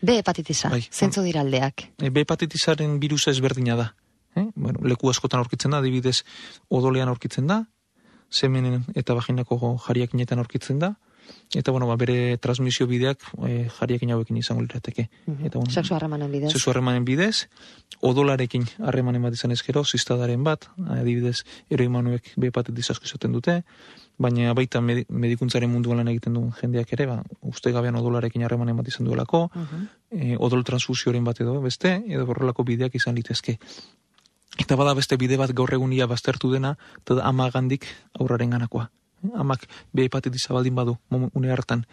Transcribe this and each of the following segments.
B hepatitisa, bai, zentzu dira aldeak. E, B hepatitisaren virusa ezberdina da. Eh? Bueno, leku askotan aurkitzen da, adibidez odolean aurkitzen da, semenen eta vaginako jariakinetan aurkitzen da, eta bueno, ba, bere transmisio bideak e, jariakin hauekin izango lirateke. Mm eta, bueno, sexu harremanen bidez. Sexu harremanen bidez, odolarekin harremanen bat izan ezkero, ziztadaren bat, adibidez, eroimanuek behepatitis asko izaten dute, baina baita medikuntzaren munduan lan egiten duen jendeak ere, ba, uste gabean odolarekin harremanen bat izan duelako, uh odol transfusioren bat edo beste, edo borrelako bideak izan litezke. Eta bada beste bide bat gaur egunia baztertu dena, eta amagandik aurraren ganakoa amak be hepatitisa baldin badu une hartan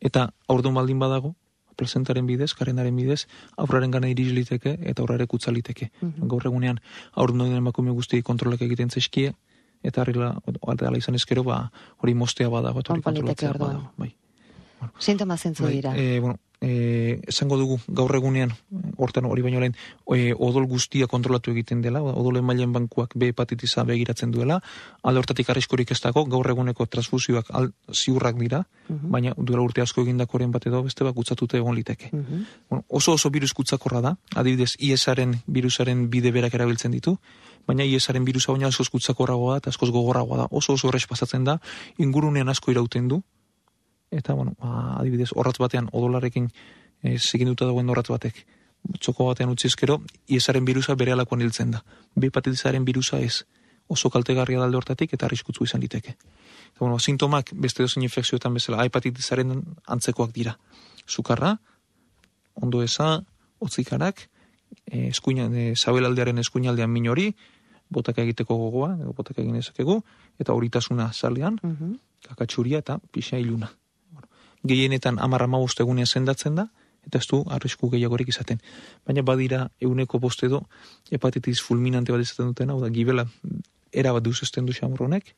eta aurdun baldin badago plazentaren bidez, karenaren bidez, aurraren gana irizliteke eta aurrare kutzaliteke. Mm -hmm. Gaur egunean, aurdun emakume guzti kontrolak egiten zeskie, eta harrila, ala izan ezkero, ba, hori mostea badago, eta hori kontrolatzea badago. Bai. Bueno. Sintoma zentzu bai, dira. E, bueno, eh esango dugu gaur egunean hortan hori baino lehen e, odol guztia kontrolatu egiten dela odolen mailen bankuak B hepatitisa begiratzen duela alde hortatik arriskurik ez dago gaur eguneko transfusioak al, ziurrak dira mhm. baina duela urte asko egindakoren bat edo beste bat gutzatute egon liteke mhm. bueno, oso oso virus gutzakorra da adibidez ISaren virusaren bide berak erabiltzen ditu baina ISaren virusa baina askoz gutzakorragoa da eta askoz gogorragoa da oso oso horrez pasatzen da ingurunean asko irauten du eta, bueno, ba, adibidez, horratz batean, odolarekin e, seginduta dagoen horratz batek, txoko batean utzi ezkero, iesaren birusa bere alakoan hiltzen da. Bi hepatitizaren birusa ez, oso kaltegarria dalde hortatik eta arriskutzu izan diteke. Eta, bueno, sintomak beste dozin infekzioetan bezala, hepatitizaren antzekoak dira. Zukarra, ondo eza, otzikarak, e, eskuina, e, zabelaldearen eskuinaldean minori, botak egiteko gogoa, botak egin ezakegu, eta horitasuna salean, mm kakatsuria eta pixa iluna gehienetan amarra maust egunean zendatzen da, eta ez du arrisku gehiagorik izaten. Baina badira euneko edo hepatitis fulminante bat izaten duten, hau da, gibela era bat duz esten du xamurronek,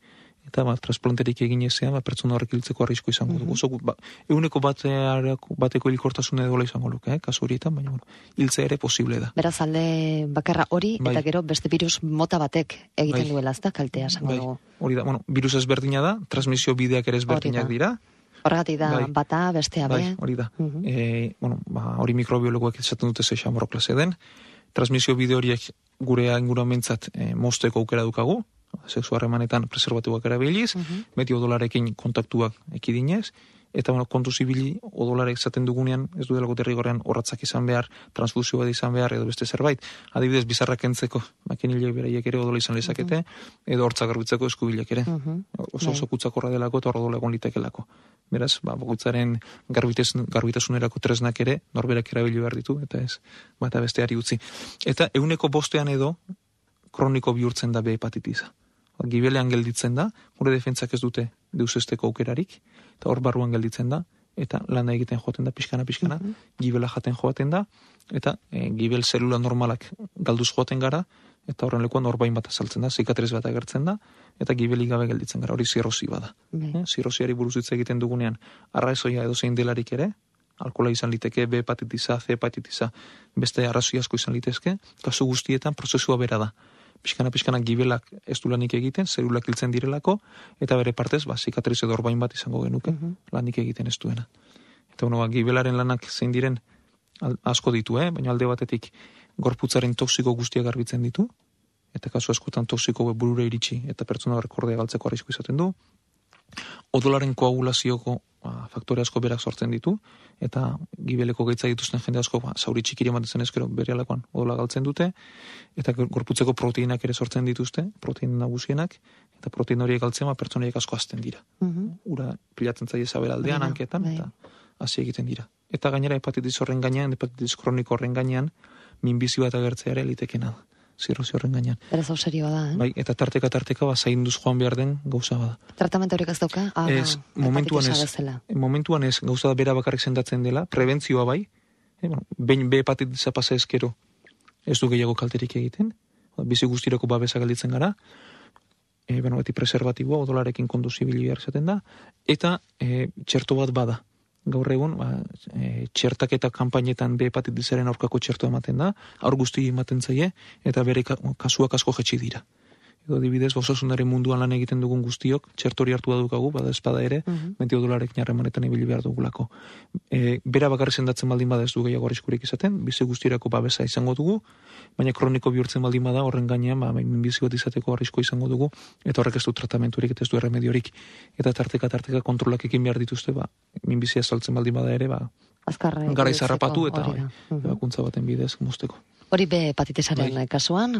eta bat, transplanterik egin ezean, bat, pertsona horrek hiltzeko arrisku izango du. Mm ba, euneko bateko hilkortasun edo izango luke, eh, kasu horietan, baina bueno, hiltze ere posible da. Beraz alde bakarra hori, bai. eta gero beste virus mota batek egiten bai. duela, ez da, kaltea, esango bai. dugu. Hori da, bueno, virus ezberdina da, transmisio bideak ere ezberdinak dira, Horregatik da, bai. bata, bestea, bai, hori da. Uh e, bueno, ba, hori mikrobiologoak esaten dute zeixa morroklase den. Transmisio bide horiek gure inguramentzat e, mosteko aukera dukagu, sexu harremanetan preservatuak erabiliz, uh -huh. beti odolarekin kontaktuak ekidinez, eta bueno, kontu zibili odolarek zaten dugunean, ez du delako terrigorean horratzak izan behar, transfusio bat izan behar, edo beste zerbait, adibidez bizarrak entzeko, makinilek beraiek ere odola izan lezakete, edo hortzak garbitzeko eskubilek ere. Oso oso bai. kutsakorra delako eta odola egon litekelako. Beraz, ba, bokutzaren garbitasunerako tresnak ere, norberak erabili behar ditu, eta ez, bata besteari utzi. Eta euneko bostean edo, kroniko bihurtzen da be hepatitiza. Gibelean gelditzen da, gure defentzak ez dute deusesteko aukerarik, eta hor barruan gelditzen da, eta lana egiten joaten da, pixkana, pixkana, mm gibela jaten joaten da, eta e, gibel zelula normalak galduz joaten gara, eta horren lekuan orbain bat azaltzen da, zikatrez bat agertzen da, eta gibelik gabe gelditzen gara, hori zirrozi bada. Mm -hmm. Zirroziari buruz hitz egiten dugunean, arraizoia edo zein delarik ere, alkola izan liteke, B hepatitiza, C hepatitiza, beste arrazoi asko izan litezke, kasu guztietan prozesua bera da pixkana pixkana gibelak ez du lanik egiten, zerulak hiltzen direlako, eta bere partez, ba, zikatriz edo orbain bat izango genuke, mm lanik egiten ez duena. Eta bueno, ba, gibelaren lanak zein diren asko ditu, eh? baina alde batetik gorputzaren toksiko guztiak garbitzen ditu, eta kasu askotan toksiko burure iritsi, eta pertsona rekordea galtzeko arrisku izaten du, odolaren koagulazioko ba, faktore asko berak sortzen ditu, eta gibeleko gaitza dituzten jende asko ba, zauri txikiri ematen zen ezkero bere alakoan odola galtzen dute, eta gorputzeko proteinak ere sortzen dituzte, protein nagusienak, eta protein horiek galtzen ba, pertsonaiek asko azten dira. Mm Ura pilatzen zaie zaberaldean, bai, anketan, bai. eta hasi egiten dira. Eta gainera hepatitis horren gainean, hepatitis kroniko horren gainean, minbizi bat agertzea ere litekena da zirrozi horren gainean. Beraz hau serioa da, eh? Bai, eta tarteka tarteka ba zainduz joan behar den gauza bada. Tratamentu horiek ez dauka? Ah, ez, momentuan ez, momentuan ez gauza da bera bakarrik sendatzen dela, prebentzioa bai, e, bueno, behin be hepatitisa pasa ezkero ez du gehiago kalterik egiten, bizi guztiroko babesa galditzen gara, e, bueno, beti preservatiboa, odolarekin konduzibili behar zaten da, eta e, txerto bat bada, gaur egun ba, e, txertaketa kanpainetan be hepatitizaren aurkako txerto ematen da, aur guzti ematen zaie, eta bere kasuak asko jetxi dira. Edo dibidez, osasunaren munduan lan egiten dugun guztiok, txertori hartu dukagu, bada espada ere, mm -hmm. mentio dolarek narremanetan ibili behar dugulako. E, bera bakarri sendatzen baldin bada ez du gehiago arriskurik izaten, bizi guztirako babesa izango dugu, baina kroniko bihurtzen baldin bada, horren gainean, ba, bizi bat izateko arrisko izango dugu, eta horrek ez du tratamenturik, eta ez du erremediorik, eta tarteka, tarteka kontrolak ekin behar dituzte, ba, minbizia saltzen baldin bada ere, ba, Azkarra, gara izarrapatu eta bai, bakuntza baten bidez, musteko. Hori be hepatitesaren bai. kasuan,